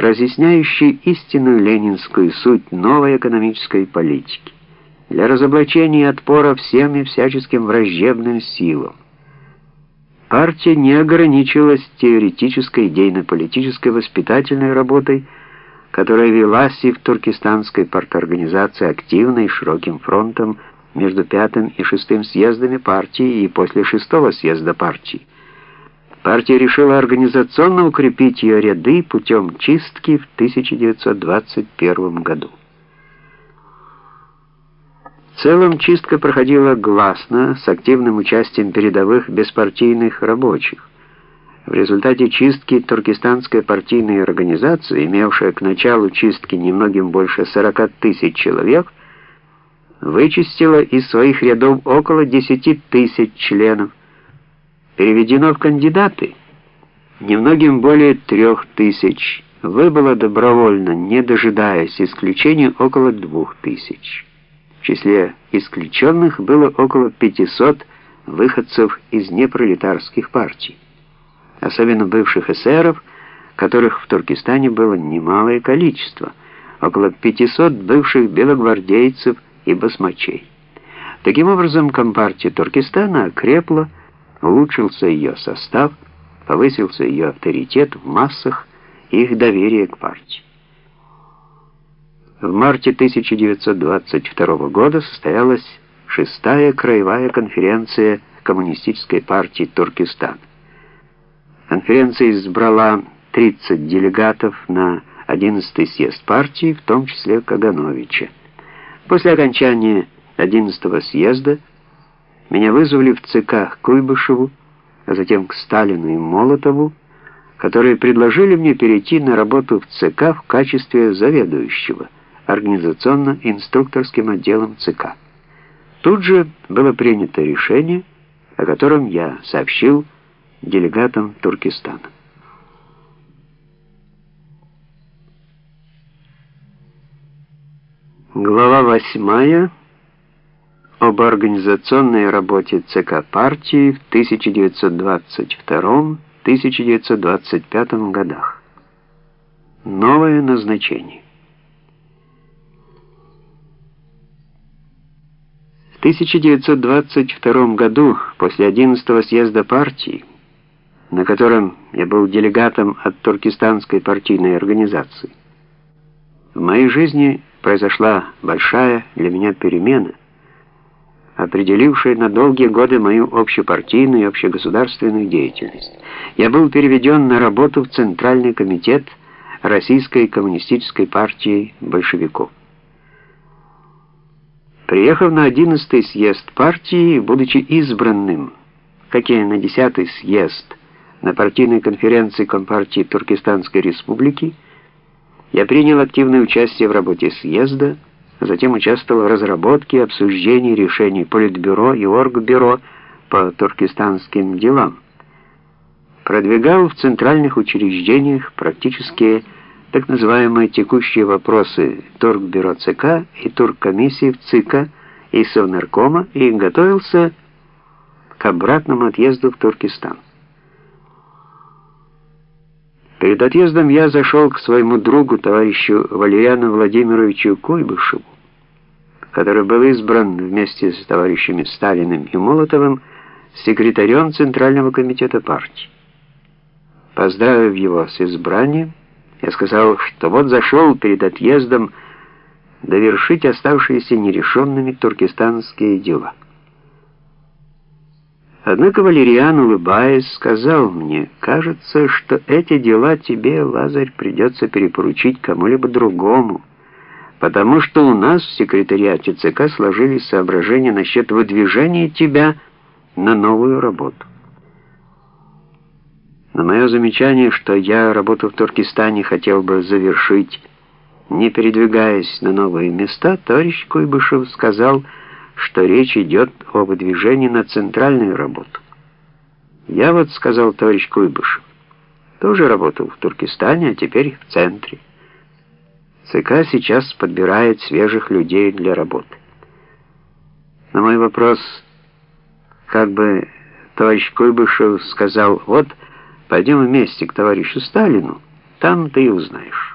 разъясняющий истинную ленинскую суть новой экономической политики, для разоблачения отпора всем и всяческим враждебным силам. Партия не ограничилась теоретической идейно-политической воспитательной работой, которая велась и в туркестанской парторганизации активно и широким фронтом между пятым и шестым съездами партии и после шестого съезда партии. Партия решила организационно укрепить ее ряды путем чистки в 1921 году. В целом чистка проходила гласно, с активным участием передовых беспартийных рабочих. В результате чистки туркестанская партийная организация, имевшая к началу чистки немногим больше 40 тысяч человек, вычистила из своих рядов около 10 тысяч членов. Переведено в кандидаты немногим более трех тысяч, выбыло добровольно, не дожидаясь исключения, около двух тысяч. В числе исключенных было около 500 выходцев из непролетарских партий, особенно бывших эсеров, которых в Туркестане было немалое количество, около 500 бывших белогвардейцев и басмачей. Таким образом, Компартия Туркестана окрепла, улучшился ее состав, повысился ее авторитет в массах и их доверие к партии. В марте 1922 года состоялась шестая краевая конференция Коммунистической партии Туркестан. Конференция избрала 30 делегатов на 11-й съезд партии, в том числе Кагановича. После окончания 11-го съезда меня вызвали в ЦК к Куйбышеву, а затем к Сталину и Молотову, которые предложили мне перейти на работу в ЦК в качестве заведующего – организационно-инструкторским отделом ЦК. Тут же было принято решение, о котором я сообщил делегатам Туркестана. Глава 8 об организационной работе ЦК партии в 1922-1925 годах. Новое назначение. В 1922 году, после 11-го съезда партии, на котором я был делегатом от туркестанской партийной организации, в моей жизни произошла большая для меня перемена, определившая на долгие годы мою общепартийную и общегосударственную деятельность. Я был переведен на работу в Центральный комитет Российской коммунистической партии большевиков. Приехав на 11-й съезд партии, будучи избранным, как и на 10-й съезд на партийной конференции Компартии Туркестанской Республики, я принял активное участие в работе съезда, затем участвовал в разработке и обсуждении решений Политбюро и Оргбюро по туркестанским делам. Продвигал в центральных учреждениях практически так называемые текущие вопросы Торгбюро ЦК и Турккомиссии в ЦИКа и Совнаркома и готовился к обратному отъезду в Туркестан. Перед отъездом я зашел к своему другу, товарищу Валерьяну Владимировичу Куйбышеву, который был избран вместе с товарищами Сталиным и Молотовым секретарем Центрального комитета партии. Поздравив его с избранием, я сказал, что вот зашел перед отъездом довершить оставшиеся нерешенными туркестанские дела. Однако Валериан, улыбаясь, сказал мне, «Кажется, что эти дела тебе, Лазарь, придется перепоручить кому-либо другому, потому что у нас в секретариате ЦК сложились соображения насчет выдвижения тебя на новую работу». На мое замечание, что я работу в Туркестане хотел бы завершить, не передвигаясь на новые места, товарищ Куйбышев сказал, что речь идет о выдвижении на центральную работу. Я вот, сказал товарищ Куйбышев, тоже работал в Туркестане, а теперь в центре. ЦК сейчас подбирает свежих людей для работы. На мой вопрос, как бы товарищ Куйбышев сказал, вот, Пойдем вместе к товарищу Сталину, там ты и узнаешь.